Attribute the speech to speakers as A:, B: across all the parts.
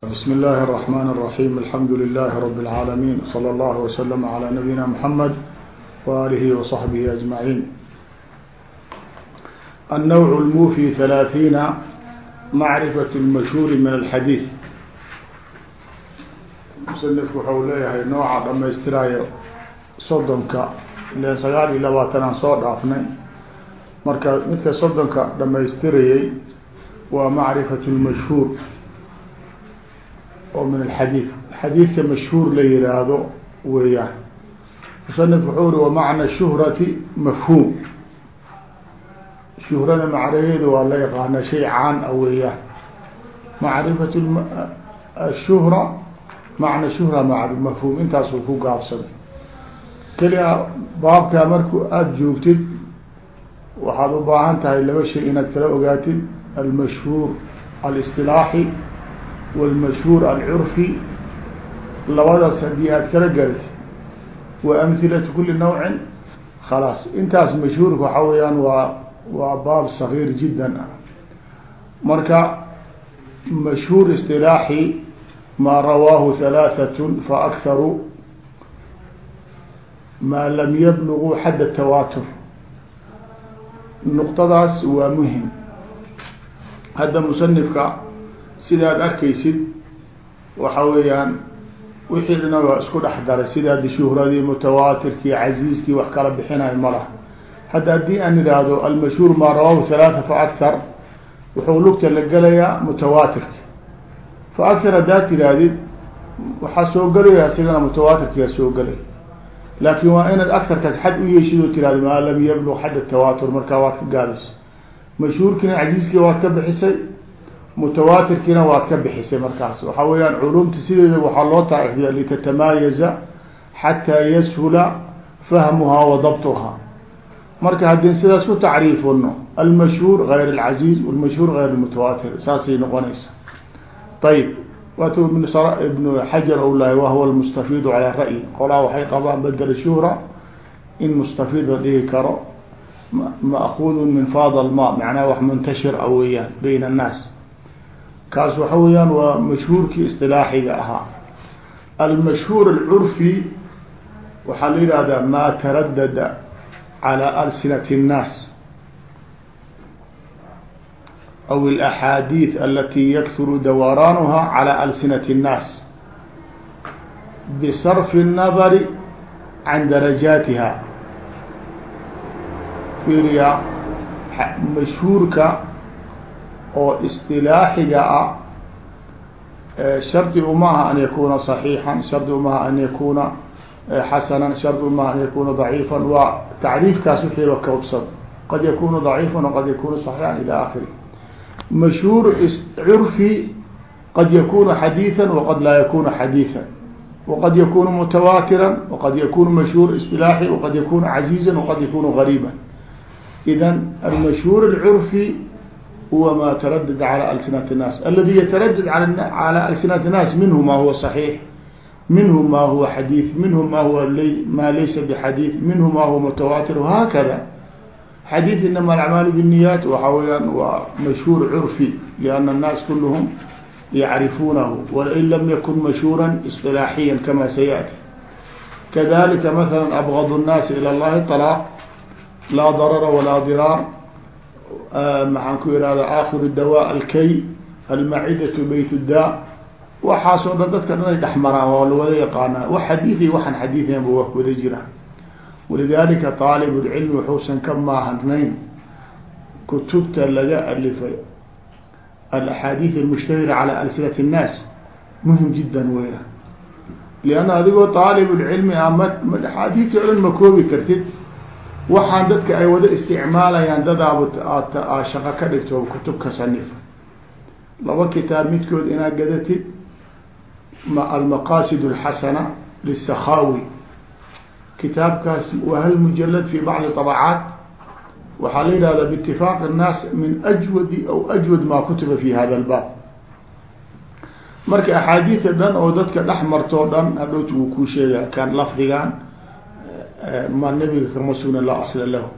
A: بسم الله الرحمن الرحيم الحمد لله رب العالمين صلى الله وسلم على نبينا محمد وآله وصحبه أجمعين النوع الموفي ثلاثين معرفة المشهور من الحديث مsنifku waxau leeyahay nooca dhamaystiraayo soddonka ilen sagaal iyo labaatan aan soo dhaafnay marka midka soddonka dhamaystirayay waa macrifat lmashhuur oo min alxadiid. Xadiidka mashhuur la yihaahdo weeyaan. Musanif wuxuu uri wamacna shuhrati mafhuum. Shuhrada macnaheedu waa la yaqaana shay caan a weeyaan. Macrifat shuhra macna shuhra ma mafhuum intaasuu ku gaabsaday keliya baabkaa marku aada joogtid waxaad u baahan tahay laba shay inaad kala ogaatid. Almashhuur alistilaaxi wاlmashhuur alcurfi labadaas haddii aad kala garatid wa amhilatu kuli nawcin khalaas intaas mashhuurka waxaa weeyaan waa waa baab sagiir jiddan ah marka mashhuur istilaaxi ma rawaahu halaaثat faakharu maa lam yabluguu xadd tawaatur nuqtadaas waa muhiim hadda musanifka sidaad arkaysid waxa weeyaan wixii dhina waa isku dhex daray sidaad shuhradii mutawaatirkii casiiskii wax kala bixinayo ma laha. Hadda haddii aan idhaahdo almashhuur maa rawaahu halaata fa akthar wuxuu lugta la gelayaa mutawaatirki fa akthar haddaad tidhaahdid waxaa soo gelaya isigana mutawaatirkiaa soo gelay. Laakin waa inaad aktarkaas xad u yeeshid oo tirahdo maa lam yablug xadd tawaatur markaa waad ka gaadisay mashhuurkiina casiiskii waad ka bixisay mutawaatirkiina waad ka bixisay markaas waxa weeyaan culumta sideeda waxaa loo taarifiya litatamaayaza xataa yashula fahmuhaa wa dabtuhaa marka haddii sidaas ku tacriifino almashhuur gayr alcaziiz walmashhuur gayr almutawaatir saasay noqonaysa ayib waatu ibn ibnu xajar ou wahuwa almustafiidu calaa ra'yi qolaa waxay qabaan bedel shuhra in mustafiid la dhihi karo ma'kuudun min faad alma macnaha wax muntashir a weeyaan bayna annaas kaas waxa weeyaan waa mashhuurkii isilaaxiga ahaa almashhuur alcurfi waxaa la yihahdaa maa taradada calى alsinati الnaas aw اlaxaadiid alati yakhuru dawaraanha calى alsinati الnaas bisarfi الnadari can darajaatiha fiiriya mashhuurka oo isilaaxiga ah shardi umaha an yakuna صaxiixan shardi umaha an yakuna xasana shardi umaha an yakuna ضaciifa waa tacriifkaas wixiiba koobsad qad yakunu ضaciifa waqad yakunu صaxiixan ilى akiri mashhuur curfi qad yakunu xadiiثa waqad laa yakunu xadiiثa waqad yakunu mutawaatira waqad yakunu mashhuur isilaaxi waqad yakunu caziiza waqad yakunu gariiba idan almashhuur اcurfi huwa ma taradad calى alsinati الnaas aladi yataradad calى alsinati الnaas minhu ma huwa صaxiix minhu ma huwa xadiiث minhu ma huwa ma laysa bxadiiث minhu ma huwa mutawaatir hakada xadiiث inama alacmaal bالniyat waxa weyaan waa mashhuur curfi liana الnaas kulhm yacrifuunahu wain lam yakun mashhuura isilaaxiya kama sayأti kadalika maala abغd الnaasi ilى اllahi طلاq laa darara walaa diraar maxaan ku ihahda aakhir dawa alkay almacidatu bayt da waxaasoo dhan dadka dhan ay dhex maraan waa lawada yaqaanaa. Wax xadiiday waxaan xadiidaynba waa wada jiraan walidalika aalib lcilmi wuxuusan ka maaharnayn kutubta laga alifay. Alaxaadiid almushtahira cala alsinati nnaas muhiim jiddan weyna lianna adigoo aalib lcilmi a ah, ma axaadiidta dhan ma koobi kartid waxaan dadka ay wada isticmaalayaan dadaaba aa shaqo ka dhigto kutubka sanif laba kitaab midkood inaad gadatid almaqasid اlxasana lisakhawi kitaabkaas waa hal mujalad fi bacdi طabacaat waxaa la yihahda bاtifaaq الnaas min ajwadi aw ajwad ma kutiba fi hada اlbaab marka axaadiida dhan oo dadka dhex martoo dhan hadhowt wuu kuu sheega kan lafdigan ma nebiga kama sugna laa asla lahu.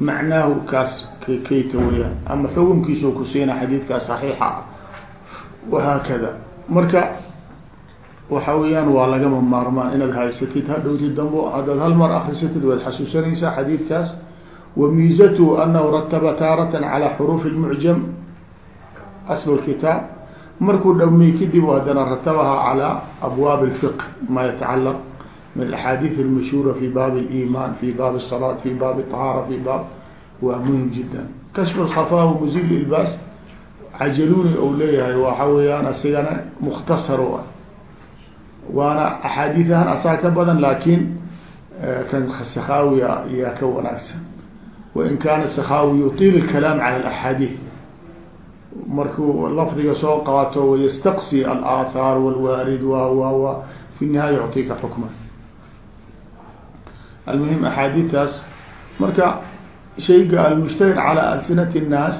A: Macnaahu kaas kayta weyaan ama xukunkiisa kusiina xadiidkaas صaxiixa ah wahaakada marka waxa weeyaan waa lagama maarmaan inaad haysatid. Hadhowtid dambo haddaad hal mar akrisatid waad xasuusanaysaa xadiidkaas. Wa miizatuhu anahu rataba taaratan calaa xuruufi lmucjam aslu lkitaab markuu dhamay kadib haddana ratabaha calaa abwaab lfiq ma yatacalaq min axaadiid almashhuura fi baab liman fi baab salaat fi baab طahaara fi baab waa muhim jiddan kashf lkhafa muzil ilbaas cajaluni ou leeyahay waxa weeyaan asigana mukhtasar a waana axaadiid ahaan asaa ka badan laakin kan sakaawiya yaa ka wanaagsan wain kaana sakaawi yuطil اkalaam cala اlaxaadiid markuu lafdiga soo qaato wayastaqsi alaahaar wاlwaarid wa wa wa fi nihaaya yucطika xukma almuhim axaadiidtaas marka shayga almushtahir calى alsinati الnaas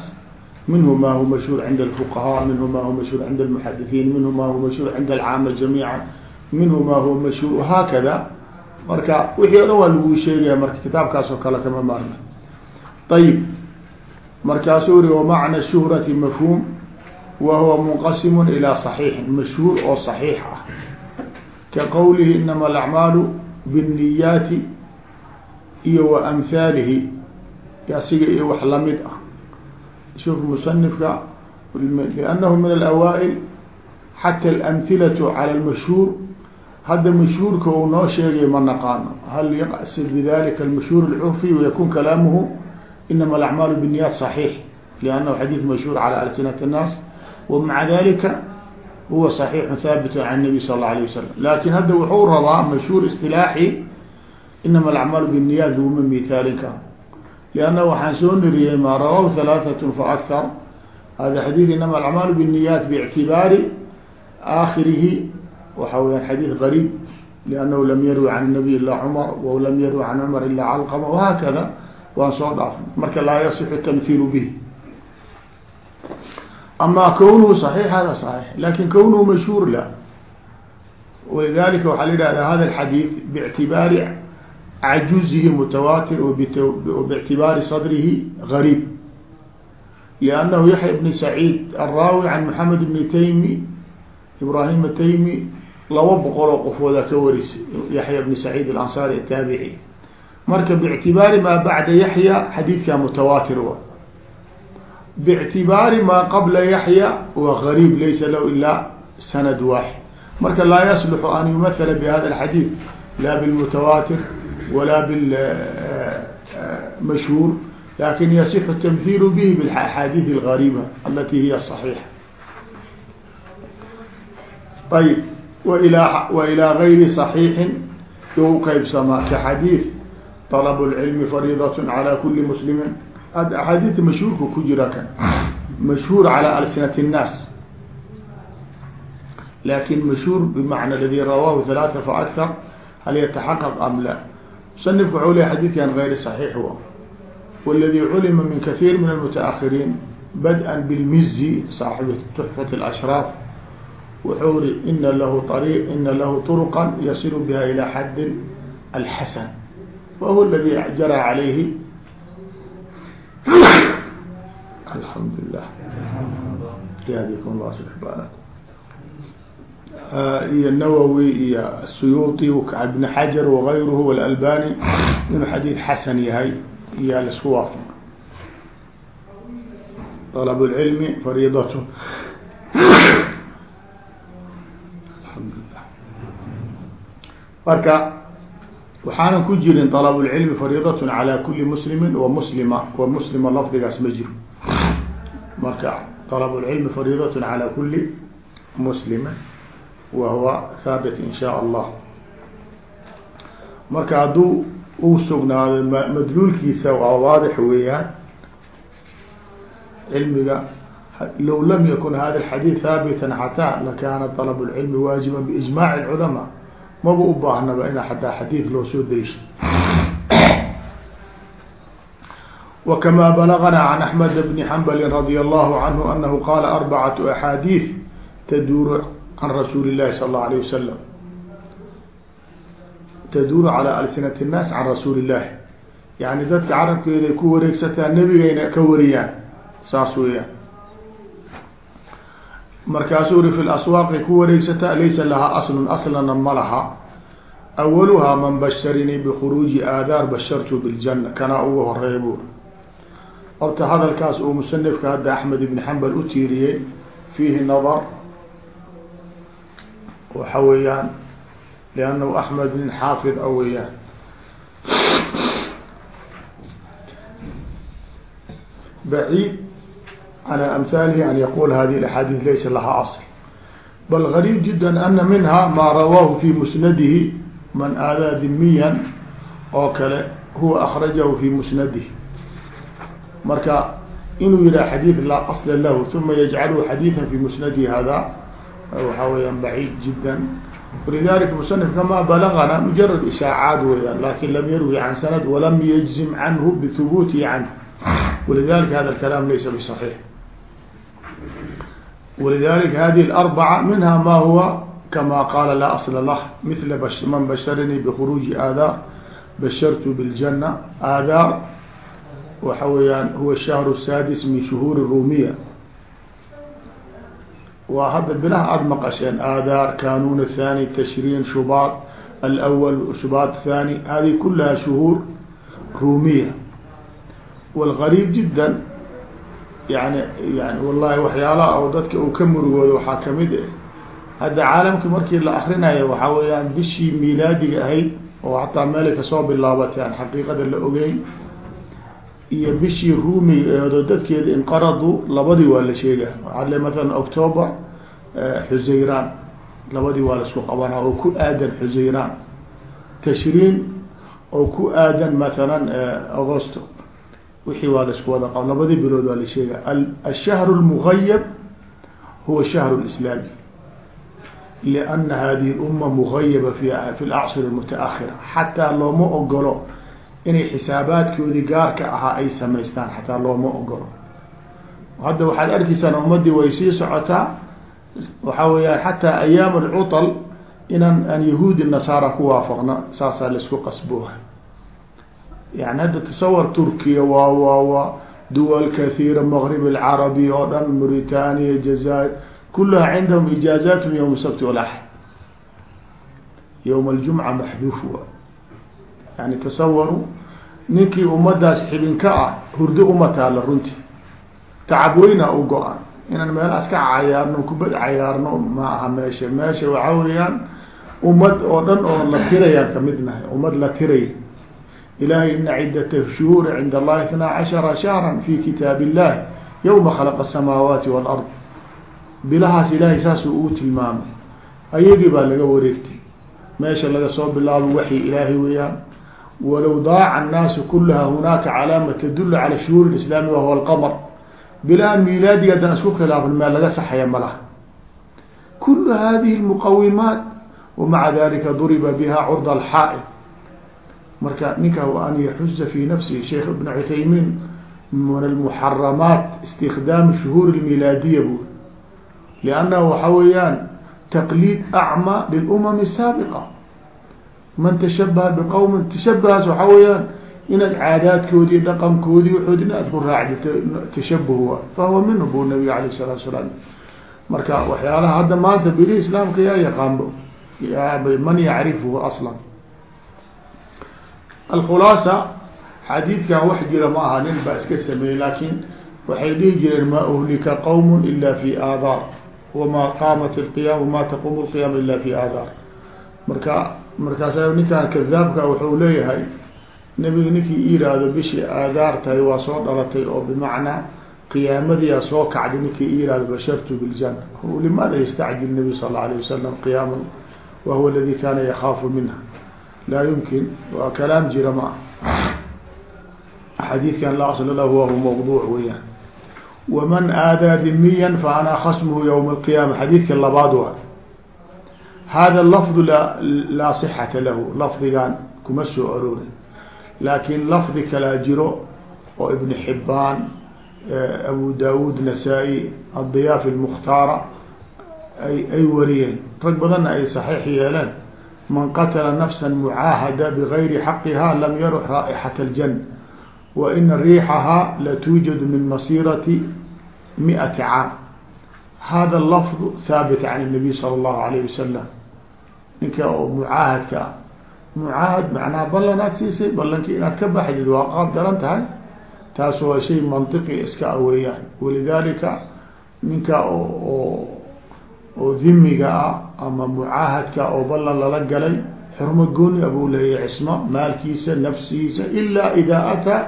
A: minhu ma hu mashhuur cinda اlfuqahaa minhu ma hu mashhuur cinda اlmuxadiثiin minhu ma hu mashhuur cinda alcaama jamiica minhu ma huwa mashhuur haakada marka wixii o dhan waa laguu sheegaya marka kitaabkaas oo kale kama maarna ayib markaasuu uri wamacna shuhrati mafhuum wa huwa munqasimu ilaa صaxiixin mashhuur oo صaxiix ah ka qowlihi inama alacmaalu bالniyaati iyo wa amhaalihi asiga iyo wax la mid ah. Shuf musanifka liannahu min alawaail xata alamhilatu cala almashhuur hadda mashhuurka uu noo sheegay ma naqaano hal yaqsa bidalika almashhuur alcurfi wayakun kalaamuhu? Inama alacmaalu binniyaat saxiix liannahu xadiid mashhuur cala alsinati annaas. Wamaca dalika huwa saxiixun haabitun can nabiy sala alla alayh wasalam laakin hadda wuxuu rabaa mashhuur isilaaxi inama alacmaalu binniyaat laguma mihaalin karo lianna waxaan soo niriyey maa rawaw halaatatun fa akar hada xadiid inama alacmaalu binniyaat biictibaari aakhirihi waxa weyaan xadiid qariib liannahu lam yarwi can nabiy ila cumar wa lam yarwi can cumar ila calqama wahaakada waan soo dhaafay marka laa yasixu tamhiilu bihi ama kownuhu صaxiix hada صaxiix laakiin kownuhu mashhuur la walidalika waxaa la yihahda hada alxadiid bictibaari cajuzihi mutawaatir wbictibaari sadrihi gariib liannahu yaxya bni saciid alraawi can maxamed bni taymi ibrahim ataymi laba boqol oo qofooda ka warisay yaxya bni saciid alansaari ataabici marka bictibaari maa bacda yaxya xadiidka mutawaatir wa bictibaari maa qabla yaxya wa gariib laysa lahu ilaa sanad waaxid marka laa yaslixu an yumathala bihada alxadiid la bilmutawaatir wala bilmashhuur lakin yasixu tamhiilu bihi biaxaadiid algariba alati hiya صaxiixa ayb wailaa wa ilaa gayri صaxiixin u qeybsamaa ka xadiid طلب العلم فريضة على كل مسلم هذا أحاديث مشهور كجرا كان مشهور على ألسنة الناس لكن مشهور بمعنى الذي رواه ثلاثة فأكثر هل يتحقق musanifku waxau leeya xadiidkan gayri saxiix u waladii culima min kathiir min almutaahiriin bad-an bilmizi saaxibu tuxfat alashraaf wuxuu ri ina lahu ari ina lahu turuqan yasilu biha ilaa xadd alxasan wa huwa aladi calayhi alxamdu lilah yahdikum llah subxbaana iyo nawowi iyo suyuuti ibn xajar wagayruhu walbani inuu xadiid xasan yahay iyaa la isku waafaq alab lcilmi fariidat alamdulilah marka waxaanan ku jirin alabulcilmi fariidatun calaa kuli muslimin wa muslima wa muslima lafdigaas ma jiro marka alabulcilmi fariidatun calaa kuli muslimin wa huwa thaabit in shaa allah marka hadduu uu sugnaado madluulkiisa waa waadix weeyaan cilmiga low lam yakun hada alxadiid haabitan xataa lakaana dalab lcilmi waajiban biijmaaci lculamaa maba u baahnaba ina xataa xadiid loo soo dariisho wakamaa balagana can axmed bni xambali radi allahu canhu anahu qaala arbacatu axaadiid taduuru عن رسول الله صلى الله عليه وسلم تدور على ألسنة الناس عن رسول الله يعني dadka carabkeeday ku wareegsataa nebigayna ka wariyaan saas weyaan markaasuu uri fi laswaaqi ku wareegsataa laysa lahaa aslun aslana ma laha awaluhaa man basharinii bikhuruuji aadaar bashartu biljana kanaa ugu horeeya buuri horta hadalkaas uu musanifka hadda axmed ibn xambal u tiiriyey fiihi nadar waxa weeyaan liannahu axmed nin xaafid a weeyaan. Baciid calى amhaalihi an yaqul hadihi axaadiis laysa lahaa asl. Bal gariib jida ana minha maa rawaahu fi musnadihi man aadaa dimiyan oo kale huwa akrajahu fi musnadihi. Marka inuu yihaha xadiid laa asla lahu uma yajcalhu xadiiثa fi musnadihi hada waxaa weyaan baciid jida walidalika musanifka ma balagana mujarad ishaacaad weyaan laakiin lam yarwi can sanad walam yajzim canhu bihubuutihi canhu walidalika hada alkalaam laysa bisaxiix walidalika hadihi اlarbaca minha ma huwa kama qaala laa asla lah mila man basharanii bkhuruuji aadaar bashartu biاljana aadaar waxa weeyaan huwa shahru sadis min shuhuur rumiya waa hadda bilaha aada maqasheen aadaar kanun athani tashriin shubaad alawal shubaad athani hadihi kulaha shuhuur rumiya wاlgariib jida yani yani wallahi waxyaalaha oo dadka uu ka murugoodo waxaa ka mid ah hadda caalamki markii la akrinayo waxaa weeyaan bishii milaadiga ahayd oo hataa meelay ka soo bilaabatay aan xaqiiqada la ogeyn iyo bishii ruumiga eedo dadkeeda inqaradu labadii waa la sheega. Waxaa le mathalan october xuseyran labadii waa la isku qabanaa oo ku aadan xuseyran tashriin oo ku aadan mathalan agosto wixii waa la isku wada qab labadii bilood waa la sheega. Ashahru lmugayab huwa shahru lislaami liana hadihi lumma mugayaba fi fi almutaahira xataa looma ogolo inay xisaabaadkoodii gaarka ahaa ay samaystaan xataa looma ogolo hadda waxaad arkaysaan ummadii way sii socotaa waxaa weya xataa ayaam alcuطl inaan aan yahuudi nasaara ku waafaqno saasaa la isku qasbooha yani hadda tasawar turkiya waa waa waa duwal kahiira mgrib alcarabi oo dhan mauritania jazair kulaha cindahum ijaazatum ywm sabti walaxad ywm aljumca maxduuf wa yani tasawaru ninkii ummadaas xibinka ah hurdo uma taala runtii. Tacab weyna u go-an. Inaan meelaas ka cayaarno kubad cayaarno ma aha meesha. Meesha waxaa weeyaan ummad oo dhan oo la tirayaan ka mid nahay. Ummad la tiray. Ilahay ina cidat shuhuuri cind allahi itnaa cashara shahra fi kitaab illahi yawma khalaqa asamaawaati walard bilahaas ilaahay saasuu uu tilmaamay. Ayagii baa laga wareegtay. Meesha laga soo bilaabo waxi ilaahay weeyaan walow daaca annaasu kulaha hunaaka calaama tadulu cala shuhuur islaami wahuwa alqamr bilaha milaadiga haddaan isku khilaafan meel laga saxaya ma laha. Kulu hadihi lmuqawimaat wamaca dalika duriba biha curda alxaa'id marka ninka wa an yaxuza fi nafsihi sheikh ibn cuthaymiin min almuxaramaat istikdaam shuhuur lmilaadiya bu liannahu waxa weeyaan taqliid acma lilumam saabiqa man tashabaha biqowmin tashabahaas waxaa weeyaan inaad caadaadkoodii dhaqankoodii waxood in aad ku raacdito tashabuh wa fahuwa minhu bu nabiga alayh salatu salaam. Marka waxyaalaha hadda maanta bili islaamka yaa yaqaanbo man yacrifuhu aslan alkhulaasa xadiidkan wax jira ma aha nin baa iska sameeyey laakin waxay dhihi jireen ma uhlika qowm ila fi aadaar wama qaamat lqiyam wama taqumu lqiyam ila fi aadaar marka markaasa ninkaan kadaabka wuxuu leeyahay nebiga ninkii iiraahdo bishii aadaar tahay waa soo dhalatay oo bimacnaa qiyaamadiyaa soo kacday ninkii iiraahdo bashartu biljana limaada yastacjil nabi sal la alayh wasalam qiyaama wa huwa aladi kana yakaafu minha. Laa yumkin waa kalaam jira ma xadiidkan la asla lahu wahu mawduuc weyaan waman aadaa dimiyan fa ana khasmuhu ywma alqiyaama. Xadiidka labaad waa hada lafdu laa صixata lahu lafdigan kuma soo aroorin laakin lafdi kalaa jiro oo ibn xibaan abu dawud nasaa-i adiyaafi اlmukhtaara ay ay wariyeen rag badanna ay saxiix yeeleen man qatla nafsa mucaahada bgayri xaqiha lam yarux raa'ixat اljan wa ina riixaha latuujadu min masirati miati caam hada lafظ haabit can الnabiy salى الlahu alayه wasalam ninka oo mucaahadka ah. Mucaahad macnaha ballan aad siisay ballankii inaad ka baxdid waa qaab daran tahay taas waa shay mantiqi iska weeyaan walidalika ninka oo oo dhimiga ah ama mucaahadka oo ballan lala galay xurmo gooni abuu leeyahy cismo maalkiisa nafsihiisa ila ida ataa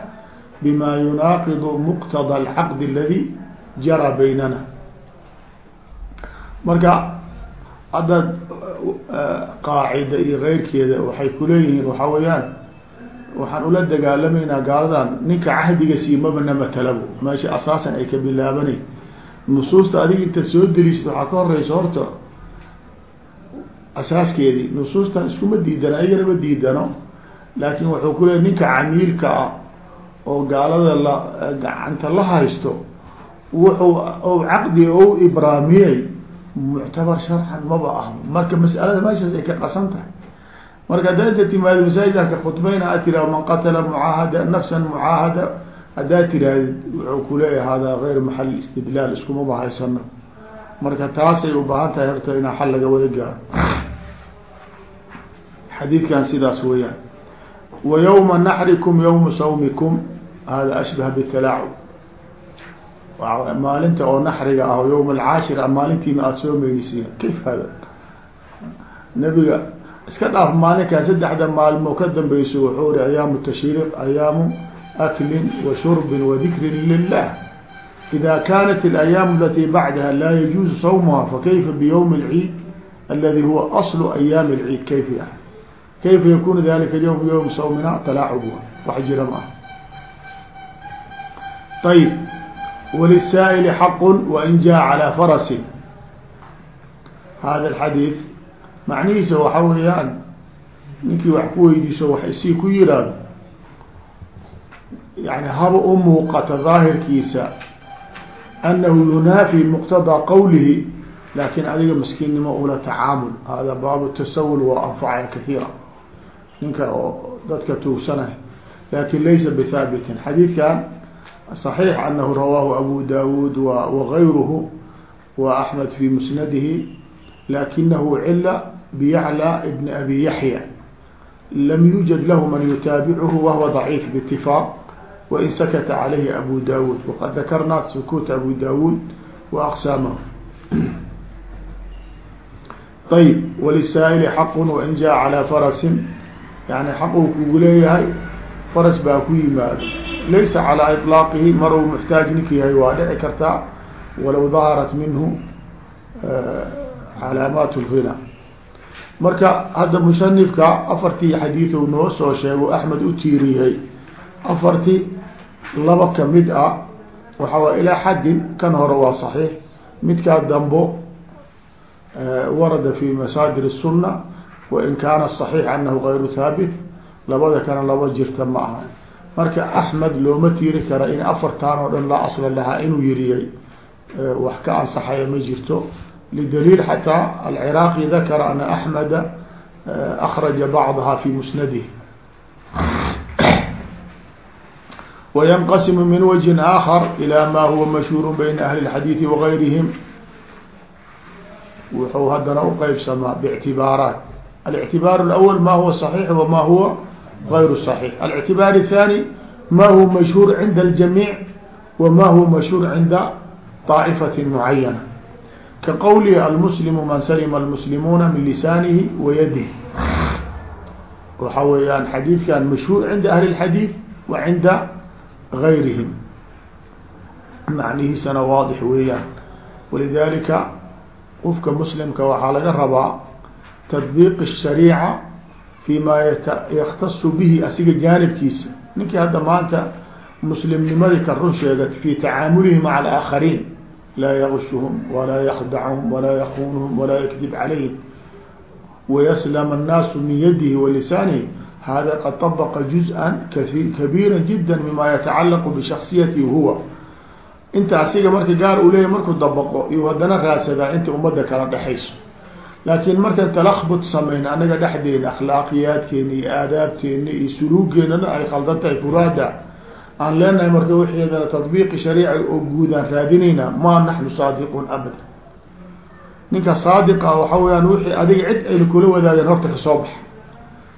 A: bima yunaaqidu muqtada alcaqd aladi jara baynana. Marka hadda qaacida iyo keyrkeeda waxay kuleeyihiin waxaa weeyaan waxaan ula dagaalamaynaa gaaladan ninka cahdiga siimaba namatalabo meesha asaasan ay ka bilaabanay nusuusta adiga inta soo delisid waxaa ka horeysa horta asaaskeedii nusuustan iskuma diidano ayagana ma diidano laakin wuxuu ku leeyay ninka camiilka ah oo gaalada la gacanta la haysto wuxuu ou caqdi ou ibraamiyey muctabar sharcan maba ah marka mas'alada meeshaas ay ka qasan tahay. Marka haddaa inta timaado masaajidka ka khudbayna aad tiraha man qatala mucaahada nafsan mucaahada haddaad tirahdid wuxuu kuleeyahay hada gayr maxal istidlaal iskumaba haysano marka taasay u baahan tahay horta inaa xal laga wada gaaro. Xadiidkan sidaas weeyaan. Wa yawma naxrikum yawma hada ashbaha bitalacub maalinta oo naxriga ah yawm alcaashir ah maalintiina aada soo meydisiin kayf hada. Nabiga iska dhaaf maalinkaa saddexda maalmo ka dambayso wuxuu ri ayaamu tashriiq ayaamu aklin wa shurbin wa dikrin lilah alayaamu alatii bacdaha laa yajuuzu sawmuha fakayfa biyawmi alciid aladi huwa aslu ayaami alciid kayfa ya kayfa yakunu dalika alyawm? Yawm sawmina ah, talaacubuha wax jira ma ah ayib wlisaa'ili xaqu wain jaa calaa farasin hada alxadiid macnihiisa waxa weeyaan ninkii wax ku weydiiso wax isii ku yiraahdo yani haba u muuqata daahirkiisa anahu yunaafi muqtadaa qawlihi laakin adiga maskiinnimo ula tacaamul hada baabu tasawul waa anfacaya kahiira ninka oo dadka tuugsanay laakiin laysa bihaabitin xadiidkan صحيح أنه رواه أبو داود وغيره وأحمد في مسنده لكنه عل بيعلى ابن أبي يحيى لم يوجد له من يتابعه وهو ضعيف باتفاق وإن سكت عليه أبو داود وقد ذكرنا سكوت أبو داود وأقسامه طيب وللسائل حق وإن جاء على فرس يعني حقه كوليهي فرس باكو يماد laysa calىa iطlaaqihi mar uu muxtaaj ninka yahay waa dhici kartaa walow daharat minhu calaamaat اlghina marka hadda musanifka afartii xadiid u noo soo sheego axmed u tiiriyey afartii laba kamid ah waxa waa ilaa xaddin kan hore waa صaxiix midkaa dambo warada fi masaadir الsuna wain kaana صaxiix anahu gayru haabit labada kana laba jirta ma aha marka axmed looma tiiri kara in afartan oo dhan laa asla lahaa inuu yiriyay wax ka ansaxayo ma jirto. Lidaliil xataa alciraaqi dakara ana axmeda akraja bacdaha fi musnadihi. Wayanqasimu min wajhin aakar ila ma huwa mashhuuru bayna ahli اlxadiidi wagayrihim wuxuu haddana uqeybsamaa bictibaaraat alictibaar اlawal ma huwa saxiix wama huwa غyr صحيح الاعتباar الثاني ma هو مشهور عند الجميع وma هو مشهور عnda طائفة معينة kaqwlhi المسلم man سلم المسلموna min لساnه وydه waxa weyaan xadيiثkan مشهور عnda أهل الحdيث وعnda غayrihim macnihiisana واضح weeyaan ولذalika qofka مسلمka waxaa laga rabaa تطبيq fii ma yaktasu bihi asiga jaanibkiisa ninkii hadda maanta muslimnimadii kan run sheegat fi tacaamulihi maca alaakhariin laa yagushuhum walaa yakhdacahum walaa yakunuhum walaa yakdib calayhim wayaslama annaasu min yadihi wa lisaanihi hada qad طabaqa juz-an kabiira jida mima yatacalaqu bishaksiyatihi huwa inta asiga marka gaar u leeyahy markuu dabaqo iyo haddana raadsadaa inta ummadda kala dhexayso laakiin markaan talakbut samayn anaga dhexdeena akhlaaqiyaadkeena iyo aadaabteena iyo suluugeenana ay khaldan tahay furaada aan leenahay marka wixeedana tadbiiqi shariica oo guud aan raadinayna ma naxnu saadiquun abada ninka saadiqa waxa weyaan wixii adiga cid ayna kula wadaageen horta ka soo baxa.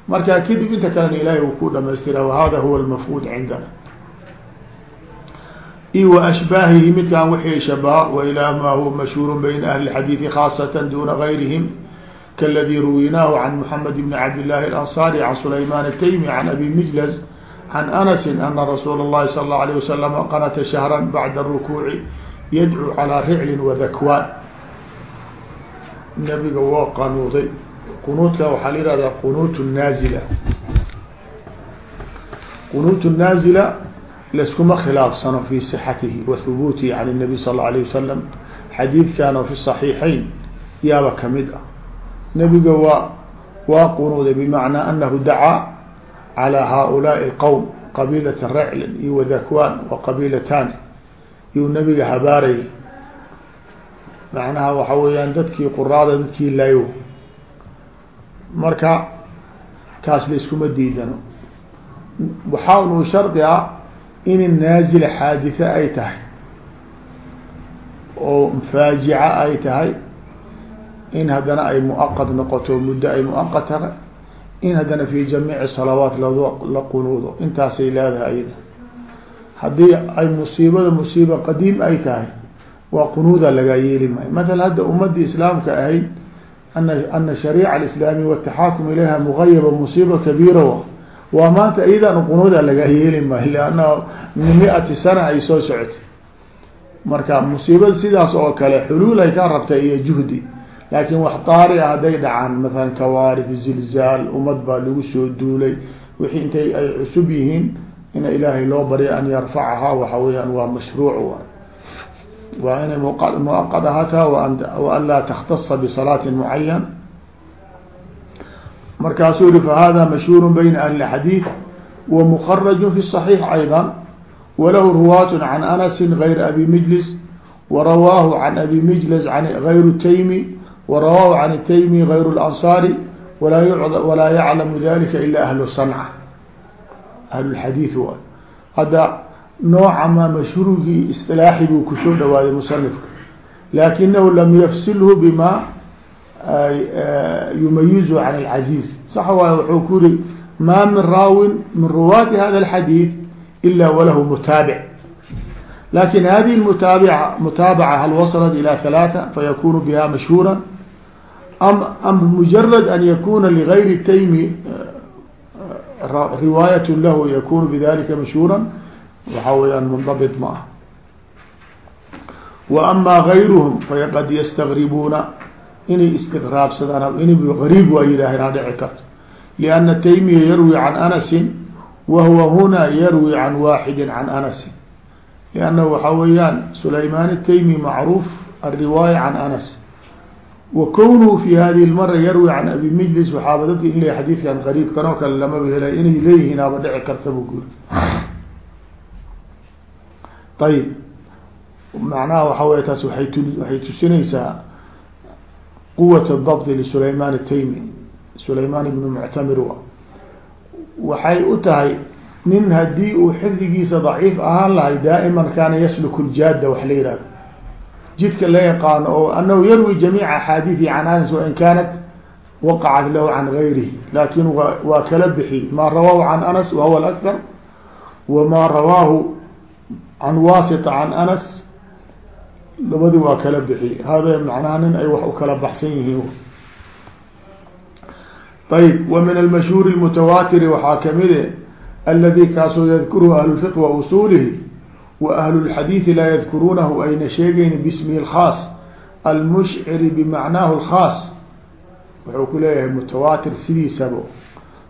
A: Marka kadib inta kalena ilaahay uu ku dhamaystira wahada huwa almafquud cindana i wa ashbaahihi midkaan wixii shabaha wa ilaa ma huwa mashhuur bayna ahli xadiidi khaasatan duna gayrihim kaladii ruwinaahu can moxamed bni cabdillahi alanصari can sulayman ataymi can abi mijlaz can anasi ana rasuula اllahi sal اllau alيه wasalama qanata shahra bacda rukuuci yadcuu calaa riclin wadakwaan nabiga waa qanuuday qunuudka waxaa la yihahdaa qunuut naazila qunuut naazila laskuma khilaafsano fi sixatihi wa hubuutihi can الnabi sal اla alيه wasalam xadiidkan oo fi صaxiixayn yaaba kamid ah nabiga waa waa qunuuday bimacnaa anahu dacaa calى haؤulaaءi اqowm qabiilata raclin iyo wadakwaan wa qabiilataani iyuu nabiga habaarayay macnaha waxa weeyaan dadkii quraada dadkii layo marka kaas la iskuma diidano waxaa unu shardi ah in naazila xaaditha ay tahay oo faajica ay tahay in haddana ay muaqad noqoto muddo ay muaqad tahay in haddana fi jamiici salawaat la qunuudo intaasay leedahay ayada haddii ay musiibada musiiba qadiim ay tahay waa qunuuda lagaa yeeli maayo. Maala hadda ummadii islaamka ahayd ana ana shariica alislaamiya wataxaakum ilayha mugayaba musiiba kabiira waa maanta iyadan qunuuda lagaa yeeli maayo lianna min mi-ati sana ay soo socotay. Marka musiibada sidaas oo kale xuluul ay ka rabtay iyo juhdi. Laakin wax daari a hadday dhacaan masalan kawaarid zilzaal umad baa lagu soo duulay. Wixii intay ay cusub yihiin ina ilaahay loo barya an yarfacahaa waxa waa mashruuc waay waa inay muaqad ahaataa wa an laa takhtasa bisalaatin mucayan markaasuu yihi fahada mashhuur bayna ahli xadiid wa mukaraju fi صaxiix ayضa walahu ruwaat can anasi gayr abi mijlis warawaahu can abi mijlis gayru taymi warawaahu can taymi gayru اlanصaari walaa yaclamu dalika ila ahlu sanca ahlulxadiid waay hadda nooca maa mashhuurigii isilaaxi buu kusoo dhawaaday musanifka laakinahu lam yafsilhu bima yumayizu can alcaziiz sax waay wuxuu ku yihi ma min raawin min ruwaati hada alxadiid ila walahu mutaabic laakiin hadihi mutaabica mutaabaca hal wasalat ila halaata fayakunu biha mashhuura am mujarad an yakuna ligayri taymi riwaayat lahu yakunu bidalika mashhuura waxa weyaan mndabط ma ah. Wa ama gayruhum faqad ystagribuuna inay istiqraabsadaan in gariib waa yidhaaheen dhici karto. Lianna taymiya yarwi can anasin wa huwa huna yarwi can waaxidi can anasin. Liannahu waxaa weeyaan sulaymaan taymi macruuf alriwaaya can anas. Wa kownuhu fi hadihi lmara yarwi can abi mijlis waxaaba dadka in la xadiidkan qariibkan oo kale lamaba helay inay leeyihiin aba dhici karta bu guri ayib macnaha waxa wey taas waay tu waxay tusinaysaa quwat dabt lisulayman ataymi sulayman ibnu muctamir waxay u tahay nin haddii uu xifdigiisa daciif ahaan lahay daa'iman kaana yasluku ljaada wax la yihahdo jidka la yaqaano oo anahu yarwi jamiica axaadiiثi can anas wain kaanat waqacat lahu can gayrihi. Lakin waa kala bixi. Ma rawaahu can anas wahuwa alakar wama rawaahu can wasita can anas labadi waa kala bixi hada macnaha nin ay wax u kala baxsan yihiin ayb wa min almashhuuri اlmutawaatiri waxaa kamide aladi kaasoo yadkuruhu ahlu fiq wa usuulihi wa ahlu lxadiidi laa yadkuruunahu ayna sheegayni bismihi اlkhaas almushciri bimacnaahu اlkhaas wuxuu ku leeyahay mutawaatir sidiisaba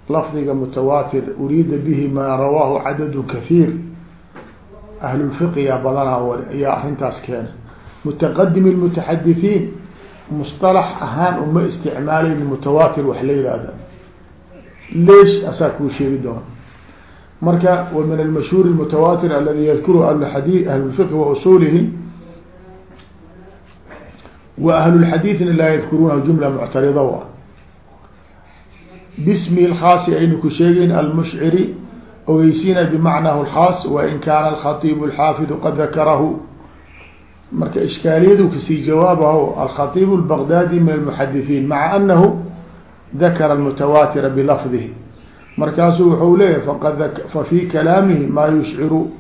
A: lafdiga mutawaatir uriida bihi maa rawaahu cadadu kahiir ahlulfiqiya badanaa wari ayaa arrintaas keena mutaqadimi lmutaxadithiin musطalax ahaan uma isticmaalayn mutawaatir wax la yihahda leesh asaa kuu sheegi doona marka wa min almashhuur mutawaatir aladi yadkuru ahladi ahlulfiqhi wa usuulihi wa ahlulxadiidna laa yadkuruunahu jumla muctarida wa bismi lkhaasi aynu ku sheegeyn almushciri ogeysiina bmacnahu اlkhaas wain kaana alkhatiib اlxaafidu qad dakarahu marka ishkaaliyadu kasii jawaabaho alkhatiib اlbagdaadi min almuxadithiin maca anahu dakara almutawaatira bilafdihi markaasuu wuxuu leeyahy faqad fafi kalaamihi maa yushciru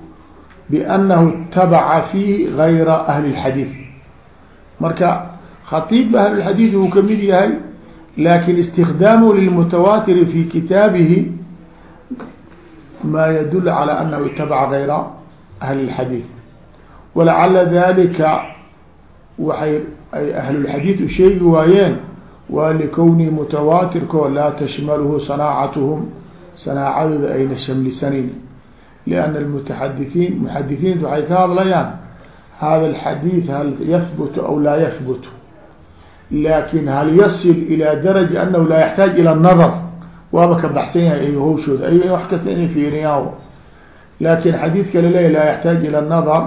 A: bianahu itabaca fiihi gayra ahli اlxadiid marka khatiib ahli اlxadiid uu kamid yahay lakin istikdaamu lilmutawaatiri fi kitaabihi ma yadul calى anahu itabaca gayra ahli اlxadiid walacala dalika waxay ay ahlulxadiid u sheegi waayeen waa likownii mutawaatirkoo laa tashmalhu sanaacatuhum sanaacadooda ayna shamlisanayni lianna almutaxadisiin muxadisiintu waxay ka hadlayaan hada alxadiid hal yahbutu aw laa yahbutu laakin hal yasil ilaa daraja anahu laa yaxtaaj ila nadar waaba ka baxsan yahay ay hawshooda ay wax kasta inay fiiriyaan laakin xadiidka laleeya laa yaxtaaj ila nadar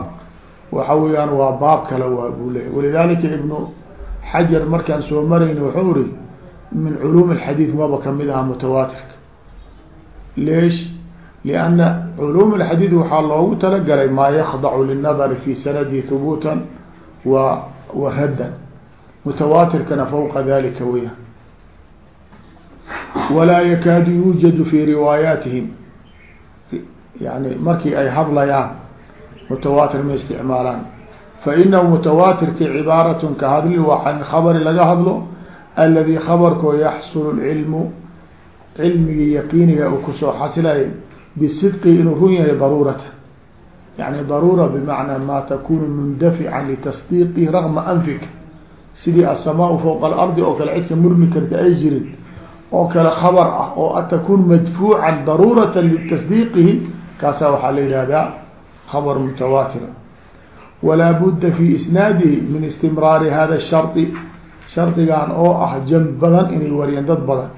A: waxa weeyaan waa baab kale waa buu leeyahy walidalika ibnu xajar markaan soo marayna wuxuu iri min culuum alxadiid maba ka mid aha mutawaatirka. Leesh lianna culuum alxadiid waxaa loogu talagalay maa yakdacu linadari fi sanadi hubuutan wa wa raddan mutawaatirkana fawqa dalika weya walaa yakaadu yuujadu fi riwaayaatihim yani markii ay hadlayaan mutawaatir ma isticmaalaan fainahu mutawaatirki cibaaratun ka hadli waa can khabari laga hadlo aladi khabarkoo yaxsulu lcilmu cilmigii yaqiiniga uu ku soo xasilayo bisidqi inuu run yahay daruurata yani daruura bimacnaa ma takunu mundafican litasdiiqi ragma anfika sidii asamaau fowqa alardi oo kale cidka murmi karta ay jirin oo kale khabar ah oo takun madfuucan daruurata litasdiiqihi kaasaa waxaa la yihahdaa khabr mutawaatir walaa budda fi isnaadihi min istimraari hada shardi shardigan oo ah jam badan inay wariyeen dad badan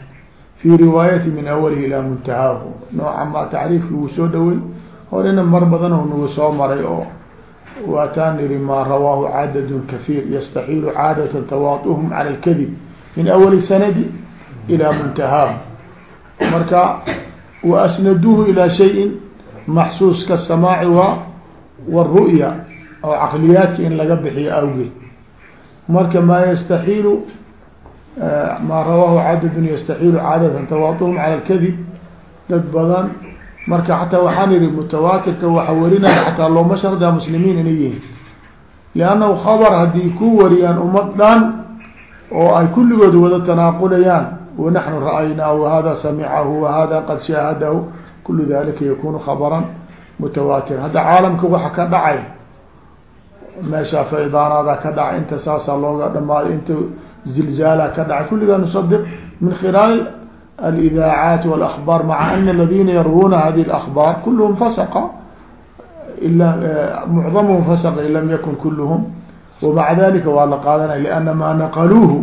A: fi riwaayati min awalihi ilaa muntahaahu nooca ma tacriifki wuu soo dhowey horena mar badan oo nagu soo maray oo waataan niri maa rawaahu cadadun kahiir yastaxiilu caadatan tawaatuhum cala lkadib min awali sanadi ilaa muntahaahu marka asnaduuhu ilaa shayin maxsuus kasamaaci waa wاru'ya oo caqliyaadki in laga bixiyo awgeed. Marka maa yastaxiilu maa rawaahu cadadun yastaxiilu caadatan tawaatuhum cala lkadib dad badan marka xataa waxaan yihi mutawaatirka waxa warinaya xataa looma shardaa muslimiin inay yihiin. Liannahu khabar haddii ku wariyaan umad dhan oo ay kulligood wada tanaaqulayaan wanaxnu ra'aynaahu wahada samicahu wahada qad shaahadahu kulu dalika yakunu khabran mutawaatir hadda caalamka waxa ka dhacay meeshaa faydaanaada ka dhacay inta saasaa looga dhamaaday inta zilzaala ka dhacay kulligaa nusadiq min khilaal alidaacaat walakbaar maca ana aladina yarwuna hadi lakbaar kulluhum fasaqa ila mucdamuhum fasaqa in lam yakun kulluhum wamaca dalika waa la qaadanaya liana maa naqaluuhu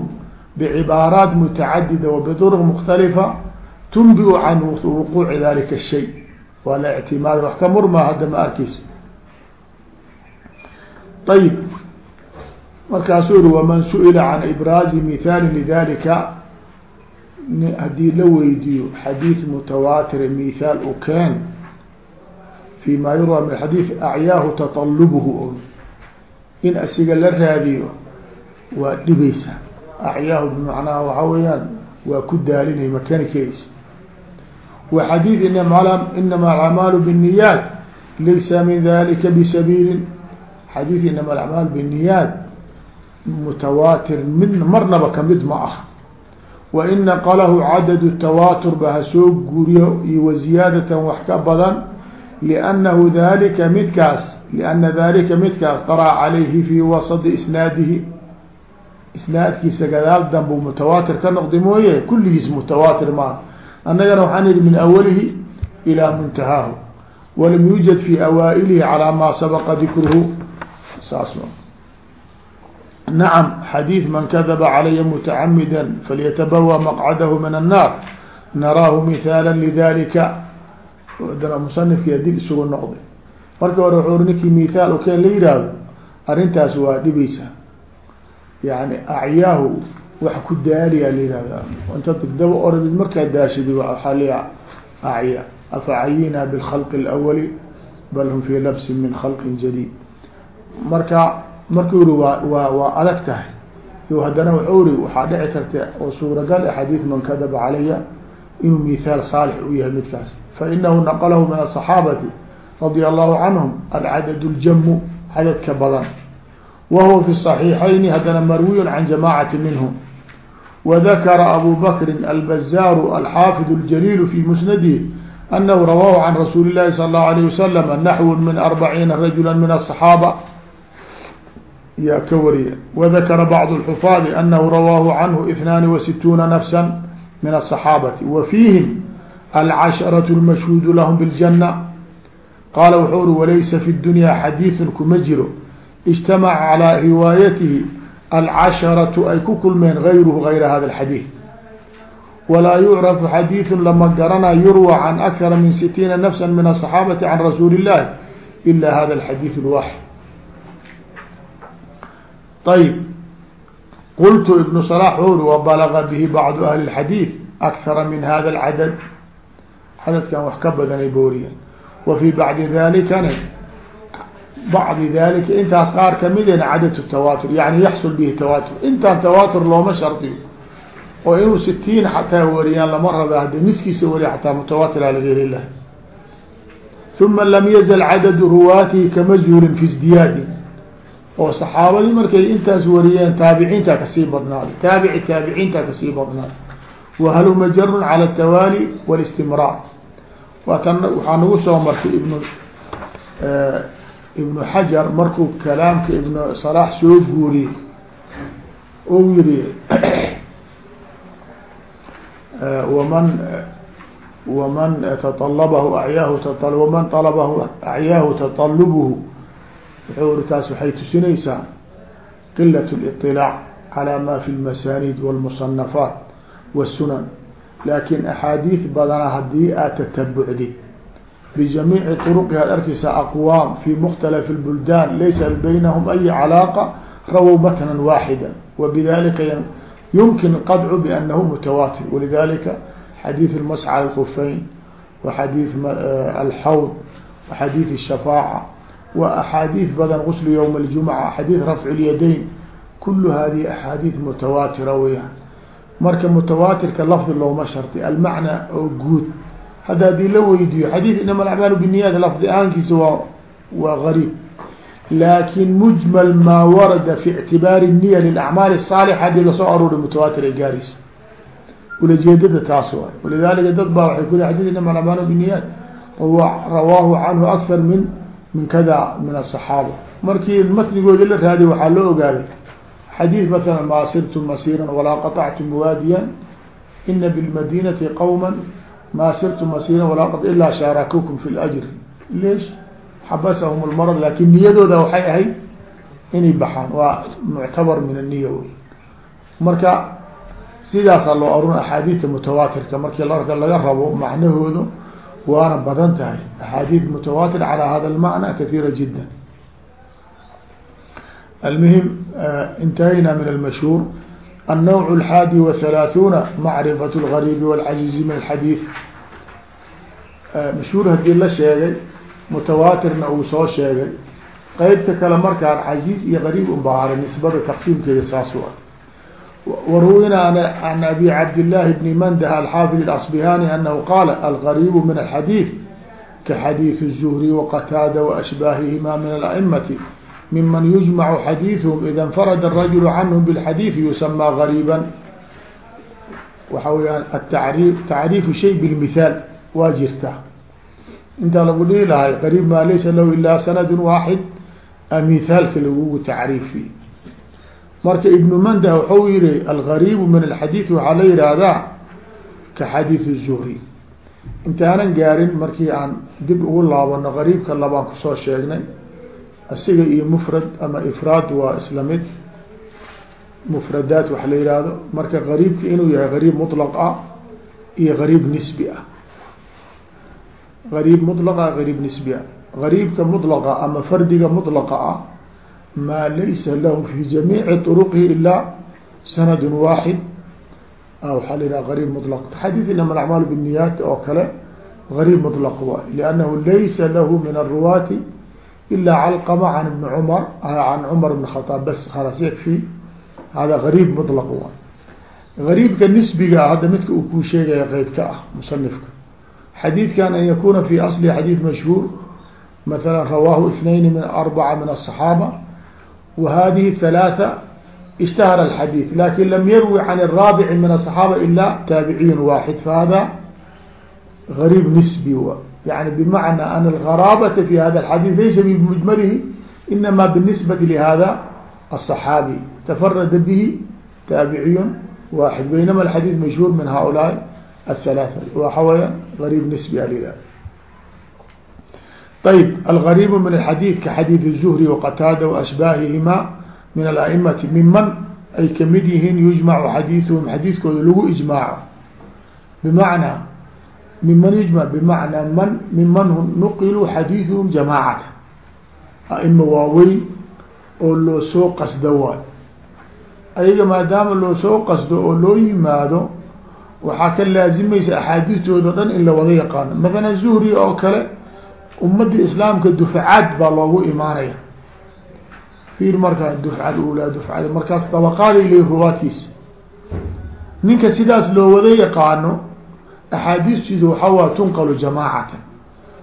A: bicibaaraat mutacadida wabiطurq mukhtalifa tunbiu can wuquuci dalika shay. Waa la ictimaada wax ka murmaa hadda ma arkeysa ayib markaasuu uri waman su'ila can ibraazi mithaali lidalika haddii la weydiiyo xadiid mutawaatire mithaal u keen fi ma yurwa min xadiid acyaahu taطalubhu in asiga la raadiyo waa dhibaysa. Acyaahu bimacnaha waxaa weeyaan waa ku daalinay makani keysa وxadيiث inama الأعmاal bالنiyaat laysa min dalika bsabiili xadيiث inama الأعmaal bالنiyaat mutawaatir mid marnaba kamid ma ah وin naqlahu cadad التawaatur ba hasoo guriyo iyo waزiyaadatan wax ka badan لأnnahu dalika midkaas لأna dalika midkaas darى عalayhi fi wasaط isnaadihi isnaadkiisa gadaal danbu mutawaatir ka noqdi mooye kulligiis mutawaatir maaha annagana waxaan idhi min awalihi ilaa muntahaahu walam yuujad fi awaailihi calaa maa sabaqa dikruhu. Saas nacam xadiid man kadaba calaya mutacamida falyatabawa maqcadahu min annaar. Naraahu mithaala lidalika musanifkia dib isugu noqday. Markii hore wuxuu ninkii mithaal okee la yidhaahdo arrintaas waa dhibaysaa. Yani acyaahu wax ku daaliyaa layihahda intad daba oradid markaa daashidi waxaa la aciya afacayinaa bilkhalqi اlawali bal hum fii labsin min khalqin jadiid. Marka markuu yihi wa wa waa adag tahay. Yo haddana wri waxaa dhici karta oo suuragal xadiid man kadaba calaya inuu mithaal saalix u yahay midkaas. Fainahu naqlahu min asaxaabati radia allahu canhum alcadad ljamu cadadka badan. Wa fi صaxiixayni haddana marwiyun can jamaacati minhum wadakara abu bakri albazaaru alxaafid اljaliil fi musnadihi anahu rawaahu can rasuuli اlahi sal اlahu alayه wasalam naxwu min arbaciina rajula min aلصaxaaba yaa ka wariya wadakara bacd اlxufaadi anahu rawaahu canhu ihnaani wasituuna nafsa min aلصaxaabati wa fiihim alcasharaة اlmashhuudu lahum biاljana qaala wuxuu uri walaysa fi اdunya xadiiثun kuma jiro اجtamaca calى riwaayatihi alcasharatu ay ku kulmeen gayruhu gayra hada alxadiid walaa yucrafu xadiidun lama garana yurwa can akara min sitiina nafsa min asaxaabati can rasuuli illahi ila hada alxadiid alwaaxid ayb qultu ibnu salax uri wabalaga bihi bacdu ahli اlxadiid akara min hada alcadad xadadkan wax ka badanay booriyen wa fii bacdi dalikana bacdi dalika intaas qaar kamidena cadad tawatur yani yaxsul bihi tawatur intaan tawatur looma shardiyo oo inuu sitiin xataa wariyaan lama raba haddi niskiisa wariya xataa mutawatira laga heli lahay uma lam yazal cadadu ruwaatihi kamazhurin fi sdiyaadi oo saxaabadii markay intaas wariyeen taabiciintaa ka sii badnaaday taabici taabiciintaa ka sii badnaaday wahaluma jarun cala atawaali walistimraar waatan waxaa ibnu xajar markuu kalaamka ibnu salaax soo guuriyey ou yiri waman waman taalabahu acyaahu waman alabahu acyaahu taطalubuhu wuxuu iri taas waxay tusinaysaa qilaة اliطilaac calى ma fi اlmasanid wاlmusanafaat wالsunan laakin axaadiid badana hadii aad tatabucdid bijamiici turuqihi ad arkaysa aqwaam fi mukhtalafi lbuldaan laysa baynahum ay calaaqa rawow matnan waaxida wabidalika yumkin qadcu bianahu mutawaatir walidalika xadiid almas cala alkufayn wa xadiid alxawd wa xadiid ashafaaca wa axaadiid badan guslu yowma aljumca xadiid rafcu lyadayn kulu hadihi axaadiid mutawaatira weyaan marka mutawaatirka lafdi looma sharti almacnaa oo guud hadda haddii la weydiiyo xadiid inama alacmaalu biniyat lafdi ahaankiisa waa waa gariib. Laakin mujmal maa warada fi ictibaari niya lilacmaali asaalixa haddii la soo aruuray mutawaatira gaariisa ulajeedada taas waay walidalika dad baa waxay ku le xadid inama alacmaalu biniyat rawaahu canhu akthar min min kada min asaxaaba markii matnigoodi la raadiy waxaa loo ogaaday xadiid maala maa sirtum masiiran walaa qaطactum waadiyan ina bilmadinati qowma ma sirtu masira walaa qad ilaa shaarakukum fi ljri leesh xabasahum lmarad laakin niyadooda waxay ahayd inay baxaan waa muctabar min aniya wey marka sidaasaa loo aruna axaadiidta mutawaatirka markii laga rabo macnahoodu waana badan tahay axaadiid mutawaatir calaa hada lmacna kaiira jiddan almuhim intahayna min almashhuur النوع الحادي وثلاثون معرفة الغريب والعزيز من الحديث مشهور hadii la sheegay متawاtirna uu soo sheegay qeybta kale markaan عaزيز iyo غريب unbaa نسبada تqسيمkeeda saas وروينا عن أبي عبد الله بن مندة الحافظ الأصبهاني أنه قال الغريب من الحديث كحديث الزهري وقتادة وأشباههما من الأئمة miman yujmacu xadiiثhm ida اnfarada الrajul canhm bاlxadiiث yusamى غariiba waxa weyaan atari tacriifu shay bاlmithaal waa jirta intaa lagu dhihi lahay qariib maa laysa lahu ilaa sanad waaxid a mithaalka lagugu tacriifiy marka ibnu manda waxau yihi algariibu min alxadiiث waxaa la yihahdaa ka xadiiث الzuhri intaanan gaarin markii aan dib ugu laabano gariibka labaan kusoo sheegnay asiga iyo mfrad ama ifraad waa isla mid mfradaat wax la yihahdo marka gariibka inuu yahay gariib muطlaq ah iyo gariib nisbi ah gariib muطlaq ah gariib nisbi ah gariibka muطlaqa ama fardiga muطlaqa ah maa laysa lahu fi jamiici طرqihi ilaa sanad waaxid waxaa la yihah gariib muطlaq xadiid inama acmaal bالniyaat oo kale gariib muطlaq waay لannahu laysa lahu min الruwaati ilaa calqama can ibni cumar can cumar ibn khaaab bas khalaas yakfi hada gariib mutlaq waay gariibka nisbiga hadda midka uu kuu sheegaya qeyb ka ah musanifka xadiidkan an yakuna fi asli xadiid mashhuur maala rawaahu ithnayni min arbaca min aلصaxaaba wa hadihi halaata ishtahara alxadiid laakiin lam yarwi can raabici min asaxaaba ila taabiciyin waaxid fahada gariib nisbi wa يعني بمعنى أن الغرابة في هذا الحديث ليس بمجمله إنما بالنسبة لهذا الصحابي تفرد به تابعي واحد بينما الحديث مشهور من هؤلاء الثلاثة وحوى غريب نسبي لذلك طيب الغريب من الحديث كحديث الزهري وقتادة وأشباههما من الأئمة ممن ay kamid yihiin yujmacu xadiiثuhum xadiidkooda lagu ijmaaco bmacnaa miman yujmac bmacnaa man miman nuqiluu xadiiثuhum jamaacata aima waaweyn oo loo soo qasdo waay ayaga maadaama loo soo qasdo oo loo yimaado waxaa ka laazimaysa axaadiistooda dhan in la wada yaqaano mathala zuhri oo kale ummadda islaamka dufcaad baa loogu imaanaya fiir markaa dufcada ulaa dufcada markaas dabaqaaday leey ruwaadkiisa ninka sidaas loo wada yaqaano axaadiistiidu waxaa waa tunqalu jamaacatan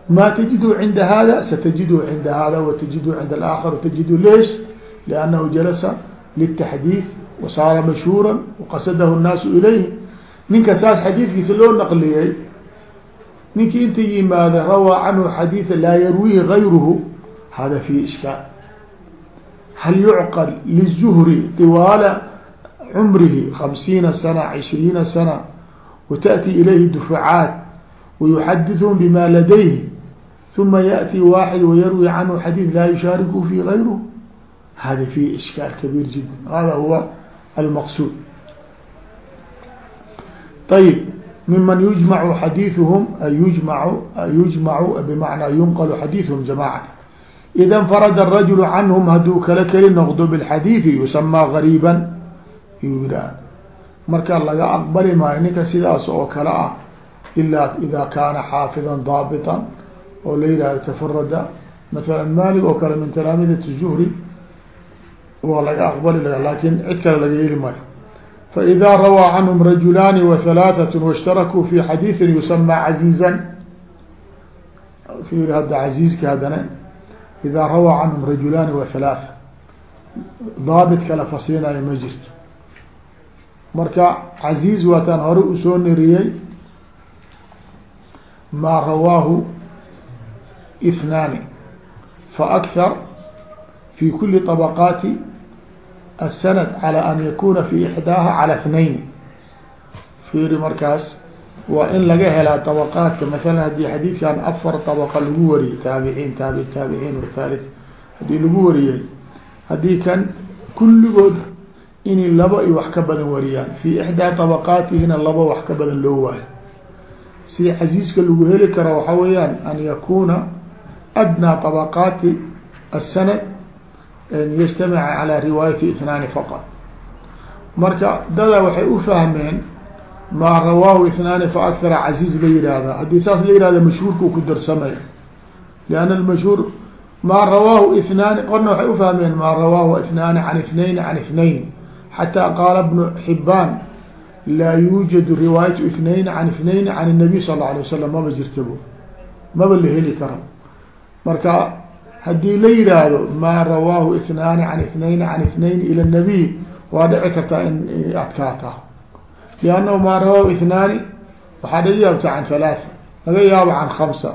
A: ma tajidu cinda hada satajidu cinda hada watajidu cinda alaakhar watajidu leesh liannahu jalasa liltaxdiid wasaara mashhuuran waqasadahu nnaasu ilayh ninka saas xadiidkiisa loo naqliyey ninkii inta yimaada rawaa canhu xadiida laa yarwihi gayruhu hada fihi ishkaal hal yucqal lizuhri tiwaala cumrihi hamsiina sana cishriina sana وتأتي ilayhi dufcaat ويxadiثهm bma ladayhi ثuma yأتي waaxid وyarwi canhu xadيث laa yushaarikhu fi غayruh hada fihi ishkaal kabiir jida hada huwa almaqsuud ayb miman yujmacu xadiiثuhum yujmacu yujmacu bmacnaa yunqlu xadiiثuhum jamacata ida nfarada الrajul canhum hadduu kala keli noqdo bاlxadiiثi yusamaa gariiba yuu yihaah marka laga aqbali maayo ninka sidaas oo kale ah ilaa ida kaana xaafidan daabitan oo la yihahdo tafarada masalan malig oo kale min talaamidat zuhri waa laga aqbali laakiin cid kale laga yeli maayo. Faida rawaa canhum rajulaani wa halaatat waishtarakuu fi xadiiثin yusamaa caziizan. Ir hadda caziizka haddana idaa rawaa canhum rajulaani wa halaaa daabit kala fasirinayo ma jirto marka caziiz waataan hore usoo niriyey maa rawaahu اثnaani faأkhar fi kuli طabaqaati السند على أن يkuna في إحdاها على اثنaين فيri markaas waa in laga helaa طبقاaتka مثلا hadii xadيiثkan afar طبقة lagu wariyey taaبعين taaبع taaبعين والثالث hadii lagu wariyey hadii kan kuligood inay laba i wax ka badan wariyaan في إحdىa طبقاatihina laba wax ka badan loo waayo sida عaزيiزka lagu heli karo waxa weeyaan أن yakuna أdنى طبقاaتi السند ystamica calى riwaayati اثnaani faqط marka dada waxay ufahmeen maa rawaahu اثnaani faakara caziiz la yihahda haddii saas la yihahda mashhuurkuu ku darsamaya لan mashhuur maa rawaahu اثnaani qorna waxay ufahmeen maa rawaahu اثnaani can اثnayn can اثnayn xatىa qaala bnu xibaan laa yuujadu riwaayatu اثnayn can اثnayn can الnabiy sal اله alيه wasalam maba jirtabo maba la heli karo marka haddii la yihaahdo maa rawaahu اثnaani can اثnayn can اثnayn ilى الnabiy waa dhici kartaa in adkaata لannahu maa rawaahu اثnaani waxaa laga yaabta can halaaثa laga yaabo can khamsa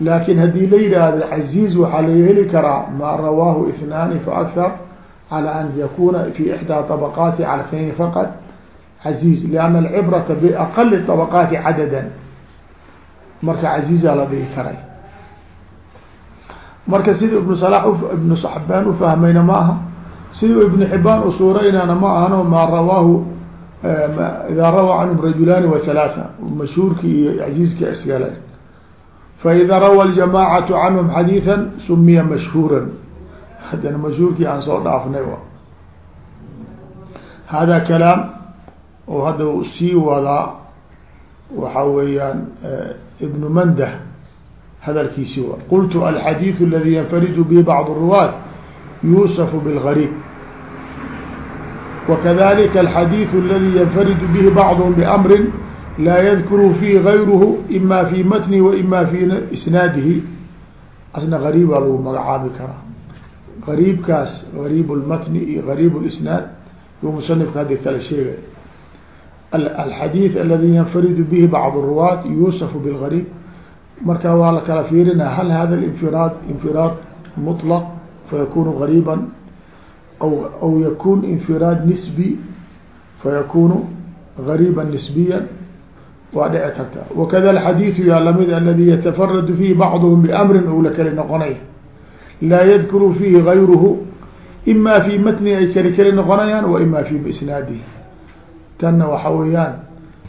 A: laakin haddii la yihaahdo caziiz waxaa laga heli karaa maa rawaahu اثnaani faakar calى an yakuna fi ixdaa طabaqaati calى اثnayn faqط caziiz لأna alcibrata baqali طabaqaati cadada marka caziizaa la dhigi karay marka sida ibnu salax ibnu xabaan ufahmayna ma aha sida ibnu xibaan usuuraynana ma ahano maa rawaahu idaa rawaa canhum rajulaani wa halaatha mashhuurkii iyo caziizkii isgale faida rawa ljamaacatu canhum xadiiثa sumiya mashhuura haddana mashhuurkii aan soo dhaafnay hada kalaam oo hadda sii wadaa waxa weeyaan ibnu mandah hadalkiisi wa qultu alxadiiث aladi yanfaridu bihi bacd الruwaat yuusafu bاlgarيb وkذلika الxadيiث اladي ynfrid bه bعضهم بأmr laa ydkr فيه غayrh إma fي mtنi وإma fي isnaadihi asna غarيib aa lagu magacaabi karaa gariibkaas gariib lmatni iyo gariib lisnaad yu musanifka hadda kala sheegay. Alxadiid aladi yanfaridu bihi bacdu ruwaat yuusafu bilgariib marka waa la kala fiirinaa hal hada infiraad infiraad mutlaq fayakunu gariiban aw yakun infiraad nisbi fayakunu gariiba nisbiya waa dhici karta. Wakada alxadiidu yaa la mid aladi yatafaradu fihi bacduhum biamrin ou la kali noqonay laa ydkr فيhi غayrh إma في mtni ay keli keli noqonayaan وإma في isnaadihi tanna waxa weeyaan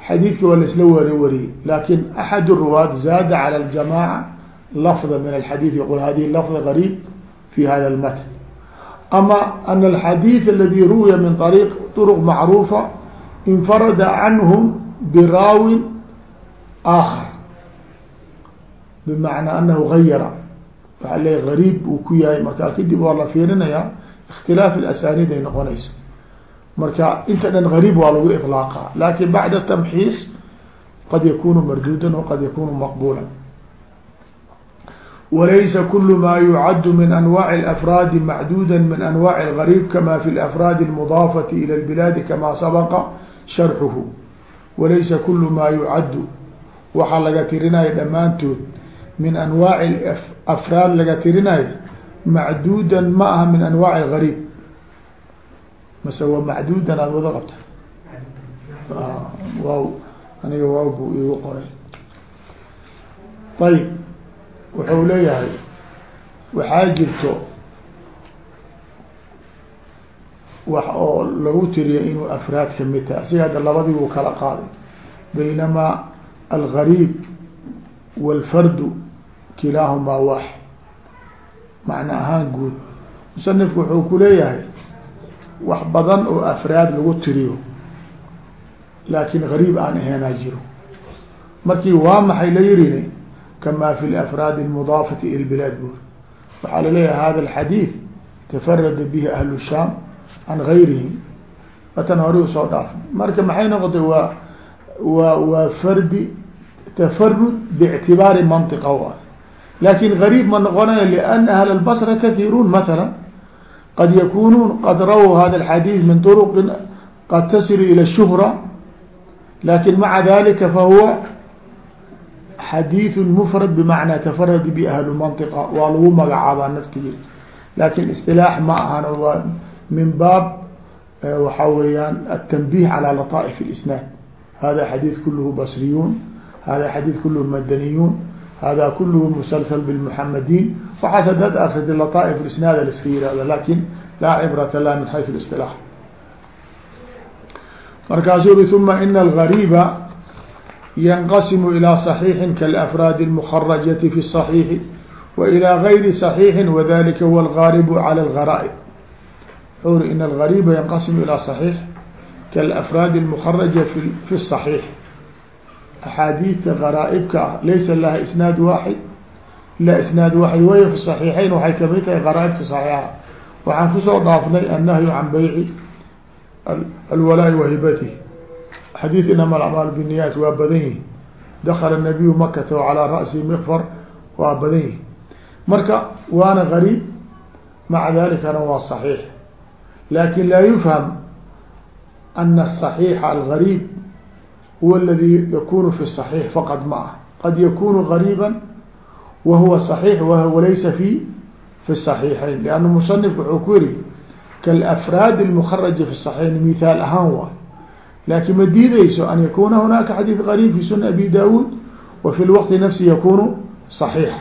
A: xadiidka waa laisla wari wariyey lakin أحad الرواad zaada عlى الجamاعة lفظa min الxadيث yqul hadihi lفظ غarيb في hada الmtn ama an الxadيiث اladي ruwiya min طريq طرق macruufa infarada canhm براawi آkر بمعنى أنه غayra waxa le غريب uu ku yahay markaa kadib waa la fiirinaya اktiلاaf الأسانيd ay noqonaysa marka inta dhan غريب waa lagu إطلاqa lakin baعd التمحيiص qad yakunu mردودا وqad yakunu مqبولا walaysa kul ma yucad min anwaع الأfraad macduda min anwaع الغريب kama fi الأfraad المضاafaة ilى البلاد kama sabqa sharxhu walaysa kul ma yucaddu waxaa laga tirinayo dhammaantood min anwaaci afraad laga tirinayo macduudan ma aha min anwaaci gariib. Mase waa macduudan aada wada qabta. Waaw aniga waaw buu igu qoray. Ayib wuxuu leeyahay waxaa jirto wax oo lagu tiriyo inuu afraad ka mid tahay. Asiga hadda labadii wuu kala qaaday. Baynamaa algariib wاlfardu kilaahumaa waaxid macna ahaan guud. Musanifku wuxuu ku leeyahay wax badan oo afraad lagu tiriyo laakin gariib aan ahaynaa jiro. Markii waa maxay la yirini kama fi lafraad اmudaafati ilى bilaad buur waxaa la leeyahay hada alxadiid tafarada bihi ahlu shaam can gayrihim atan hore u soo dhaaf. Marka maxay noqotay waa waa waa fardi tafarud bictibaari mantiqa waay lakin gariib ma noqonayo lian ahla lbasra kathiruun matala qad yakunuun qad raw hada alxadiid min turuqin qad tasilu ila shuhra lakin maca dalika fahuwa xadiiث mfrad bmacnaa tafarad bi ahlu mantiqa waa lagu magacaabaa naftigiis lakin isilaax ma ahan waa min baab waxa weeyaan التنbيه عalى لطائف الإسناad hada xadيiث kulh basriyun hada xadيiث kulh mdنiyun hada kulh mسلسل بالمحamdيn waxaas hadaad akrida لطائف الإسناad liska yihahdo lakin laa cibrata la min حayث الاصطلاح markaasuu uri ثuma in الغريبa ynqasm ilى صحيiح kالأfrاad المخرجة في الصحيiح وإlى غayri صحيiح وذlika هو الغاaرب عlى الغرائب xur in الغريبa ynqasm ilى صحيiح kالأfrاad المخرجة في الصحيiح axaadiidta qaraa'ibka ah laysa laha isnaad waaxid ilaa isnaad waaxid way fi saxiixeyn waxay ka mid tahay qaraa'ibta saxiixa waxaan ku soo dhaafnay annahyu can bayci alwalaa'i wahibatihi xadiid inama alacmaal binniyaat waa badan yihi dakala nabiyu makata wacalaa ra'sihi mikfar waa badan yihi marka waana gariib maca dalikana waa saxiix laakin laa yufham ana asaxiixa algariib huwa aladi yakunu fi الصaxiix faqad ma ah qad yakunu gariiba wa huwa صaxiix walaysa fi fi الصaxiixayn lanna musanifku wuxuu ku yihi kalafraad اlmukaraja fi الصaxiixayn mithaal ahaan waay lakin ma diideyso an yakuna hunaka xadiid غarيb fi sunan abi dawud wa fi lwaqti nafsi yakunu صaxiix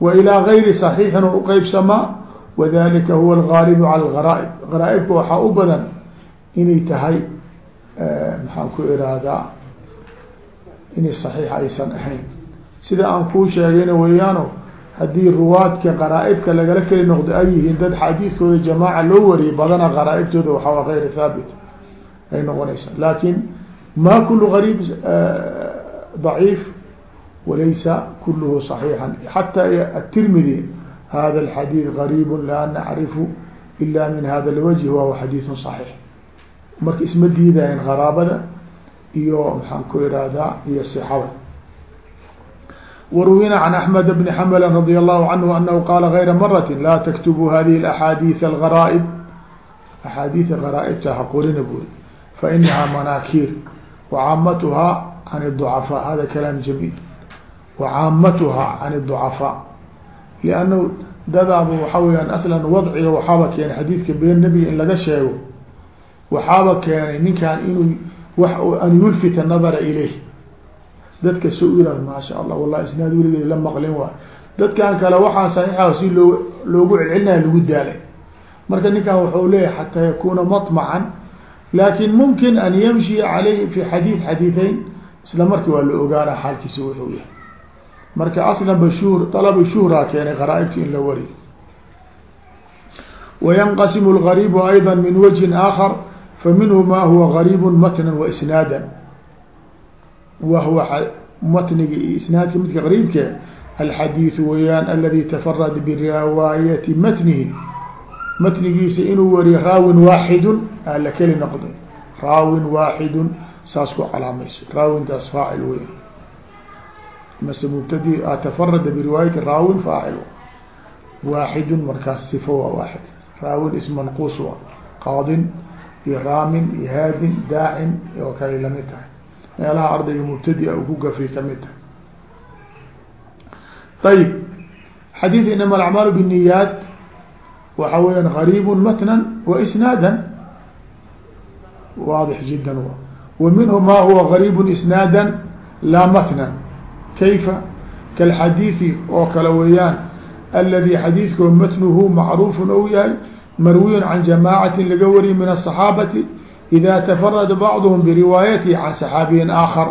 A: wa ilىa gayri صaxiixin u uqeybsamaa wadalika huwa algaalibu cala algaraaib garaaibka waxaa u badan inay tahay maxaan ku iraadaa inay saxiix aysan ahayn. Sida aan kuu sheegayna weeyaano haddii ruwaadka qaraa'ibka lagala keli noqdo ay yihiin dad xadiidkooda jamaaca loo wariyay badana qaraa'ibtooda waxaa gayra thaabit ay noqonaysaa laakin ma kulu gariib daciif walaysa kuluhu صaxiixan xata atirmidi hada alxadiid gariib laa nacrifu ila min hada alwajh wahuwa xadiidu صaxiix marka isma diidayan qaraabada iyo maxaan ku irahdaa iyo صxada وروينا عن أحمد بن حنبل رضي الله عنه أنه قال غير مرة لا تكتبوا هذه الأحاديث الغرائب أحاديث غرائبta haqorina buri فإنها مناكير وعاamتها عن الضعفاء هذا كلام جميل وعاamتها عن الضعفاء لأnه dadaaba waxa weyaan aslan wadciga waxaaba keenay xadiidka been nebiga in laga sheego waxaaba keenay ninkan inuu w an yulfita nadara ilayh. Dadka so ira maasha allah wallahi isnaad weligeed la maqlin waay dadkan kale waxaa saxiixa loo loogu celcelinaya lagu daalay. Marka ninkan waxau leeyahy xataa yakuuna maطmacan laakin mumkin an yamshiya calayhi fi xadiid xadiideyn isla markii waa la ogaana xaalkiisa wuxuu yahay. Marka aslan bashuur dalaba shuhraa keenay qaraaibta in la wariyo wayanqasimu algaribu ayda min wajhin aakhar faminhu ma huwa gariib matna waisnaada wahwa matniga iyo isnaadka midka gariibke alxadiiث weyaan aladi tafarad biriwaayati matnihi matnigiisa inuu wariyo raawin waaxidun ala keli noqday raawin waaxidun saas ku calaamayso raawintaas faacil wey mase mubtadi tafarada biriwaayati raawin faacil waaxidun markaas sifo waa waaxid raawin is wa qaadin iyo raamin iyo haadin daacin oo kale la mid tahay. Meelaha ardayga mubtadia uu ku gafiy ka mid tahay. Ayib xadiid inama alacmaalu bniyaat waxa weyaan gariib matnan wa isnaada waadix jida wa. Minhu ma huwa gariib isnaada laa matnan. Kayfa? Kalxadiidi oo kale weeyaan aladi xadiidkoo matnuhu macruufun ou yahay marwiyun can jamaacatin laga wariye min aلصaxaabati ida tafarada bacduhm biriwaayatihi can saxaabiyin aakhar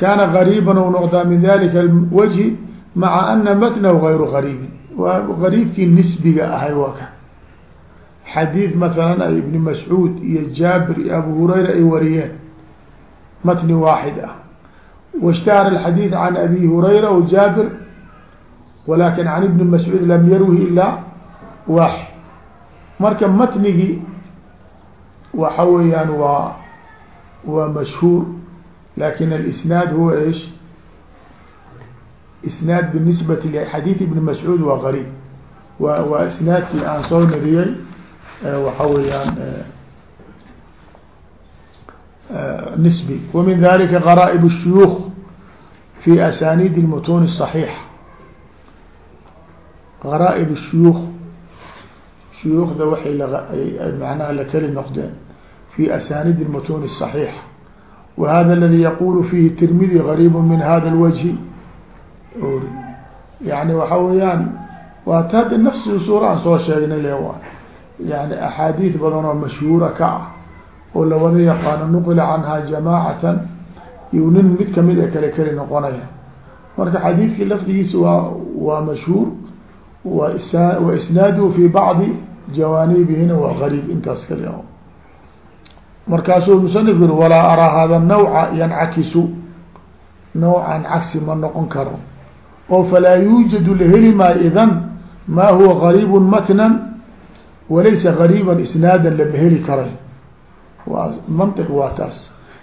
A: kana gariiban ou noqdaa min dalika wجhi maca ana matnahu gayru gariibin waa gariibkii nisbiga ahay waa ka xadiid masalan ay ibni mascuud iyo jaabir iyo abu hurayra ay wariyeen matni waaxid ah washtahara alxadiid can abi hurayra w jaabir walakin can ibni mascuud lam yarwihi ilaa waaxid marka matnigii waxa weeyaan waa waa mashhuur lakin alisnaad huwa ish isnaad binisbati lxadiid ibni mascuud waa gariib wa waa isnaadkii aan soo nariyey waxa weeyaan nisbi wamin dalika garaaib الshuyuuk fi asanid اlmutun الصaxiixa garaaib الshuyuuk shuyuukda waxay manaha la keli noqdeen fi asanid اlmutun الصaxiixa wa hada aladi yaqulu fihi tirmidi gariib min hada اlwجhi yani waxa weeyaan waa ta hadda nafsi suura aan soo sheegnay le waa yani axaadiid badan oo mashhuura ka ah oo lawada yaqaano nuqila canha jamaacatan iyo nin mid kamid a kale keli noqonaya marka xadiidkii lafdigiisa waa waa mashhuur wa wa isnaaduhu fi bacdi jawaanibihina waa gariib intaas kali markaasuu musanif yiri walaa araa hada nawca yancakisu. Nawcan cagsi ma noqon karo. Oo falaa yuujadu laheli maayo idan ma huwa gariib matnan walaysa gariiba isnaada lama heli karay. Waa mantiq waa taas.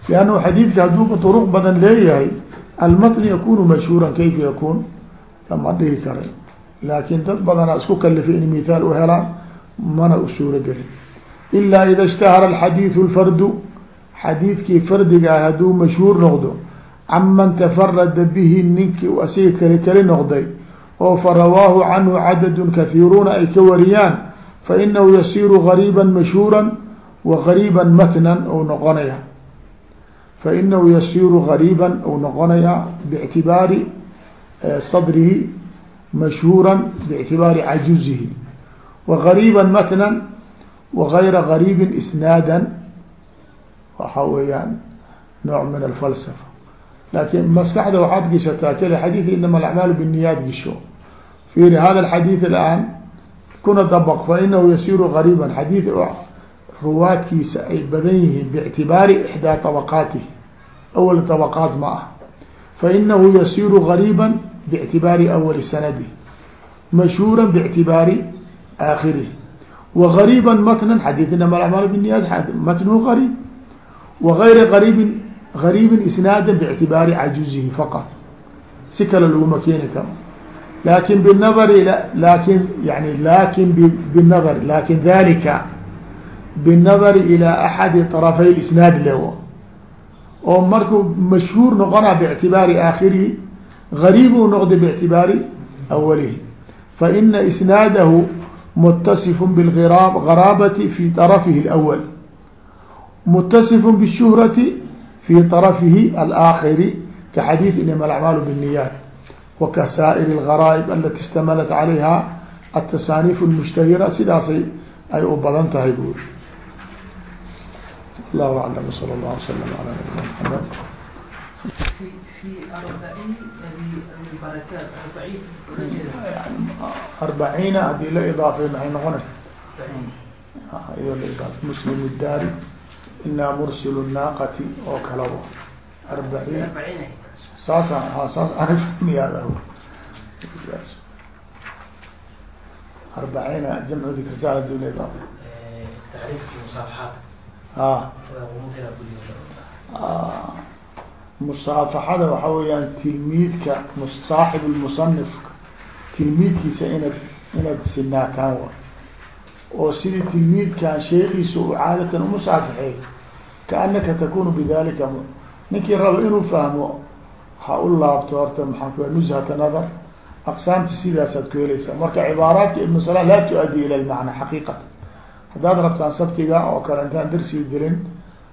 A: Liannahu xadiidka hadduuba duruq badan leeyahay almatn yakunu mashhuuran kayfa yakun lama dhihi karay. Laakin dad badanaa isku kalifay in mithaal u helaan mana u suuro gelin ilaa ida ishtahara alxadiidu lfardu xadiidkii fardiga ah hadduu mashhuur noqdo canman tafarada bihi ninki asiga kali kali noqday oo farawaahu canhu cadadun kahiiruuna ay ka wariyaan fainahu yasiru gariiba mashhuura wa gariiba matnan ou noqonaya. Fainahu yasiru gariiba ou noqonaya bictibaari sadrihi mashhuura bictibaari cajuzihi waqariiba matnan wagayra qariibin isnaadan waxa weeyaan nooc min alfalsafa. Laakiin maskaxda waxaad gishataa kale xadiidka inama alacmaalu binniyaad gisho. Fiiri hada alxadiid alaan kuna dabaq fa inahu yasiiru qariiban xadiid ruwaadkiisa ay badan yihiin bictibaari ixdaa طabaqaatih awal طabaqaat ma ah fainahu yasiiru qariiba bictibaari awali sanadi mashhuura bictibaari aakhirih وغريبا mتنا xadيث inma الأعmاal بالنyاt mتنه غريب وغayra غريب غريب isناada باعتiباari cajuزihi فqط si kale laguma keeni karo lakin bالnظr lakin yani lakin bالnظr lakin ذalika bالnظr إلى أحadi طرفay الإسناad lewo oo markuu mashهوur noqona باعتiباari آkhirihi غريب u noqda باعتiباari أwlihi faإna إسناadh متصف بالغرابة في طرفه الأول متصف بالشهرة في طرفه الآخر كحديث إنما الأعمال بالنيات وكسائر الغرائب التي اشتملت عليها التسانيف المشتهرة sidaasay ay u badan tahay bur الله أعلم وصلى الله وسلم على نبينا محمد
B: في أربعين البركات أربعين
A: أربعين hadii la iضاafay maxay noqonay iyadoo la iضاaf muslim الdaari inaa mursil الnaaqati oo kala w arbaciin saasa saas anmiyaad arbaciina jamcu dikrsal hadii la iضaafay a musaafaxada waxa weeyaan tilmiidka saaxib lmusanifka tilmiidkiisa inad inaad sinaataan wa. Oo sidii tilmiidkan sheekiisa u caadatan umusaafaxeey kaanaka takunu bidalika ninkii rabo inuu fahmo ha u laabto horta maxaa ku nushata nadar aqsaamta sidaasaad ku helaysaa. Marka cibaaraadka ibn salah laa tu-addi ila lmacna xaqiiqatan. Haddaad rabtaan sabtiga oo kale intaan darsiga gelin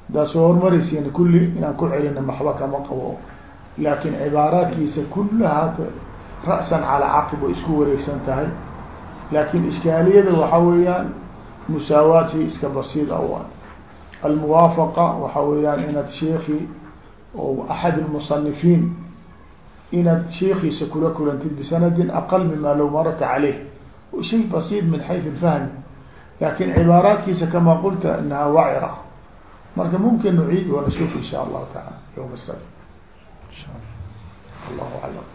A: haddaad soo hormaraysiin kulli inaan ku celina maxba kama qabo. Laakin cibaaraadkiisa kullahaa ra'san calaa caqib way isku wareegsan tahay. Laakin ishkaaliyada waxa weeyaan musaawaad shay iska basiid a almuwaafaqa waxa weeyaan inaad sheeki oo axad lmusanifiin inaad sheekiisa kula kulantid bisanadin aqal mima low marata caleyh shay basiid min xayث اfahmi laakiin cibaaraadkiisa kama qulta inaha wacira marka mumkin nuciid wanashuf in sha allahu taala yowma sabt insha allah. Allahu aclam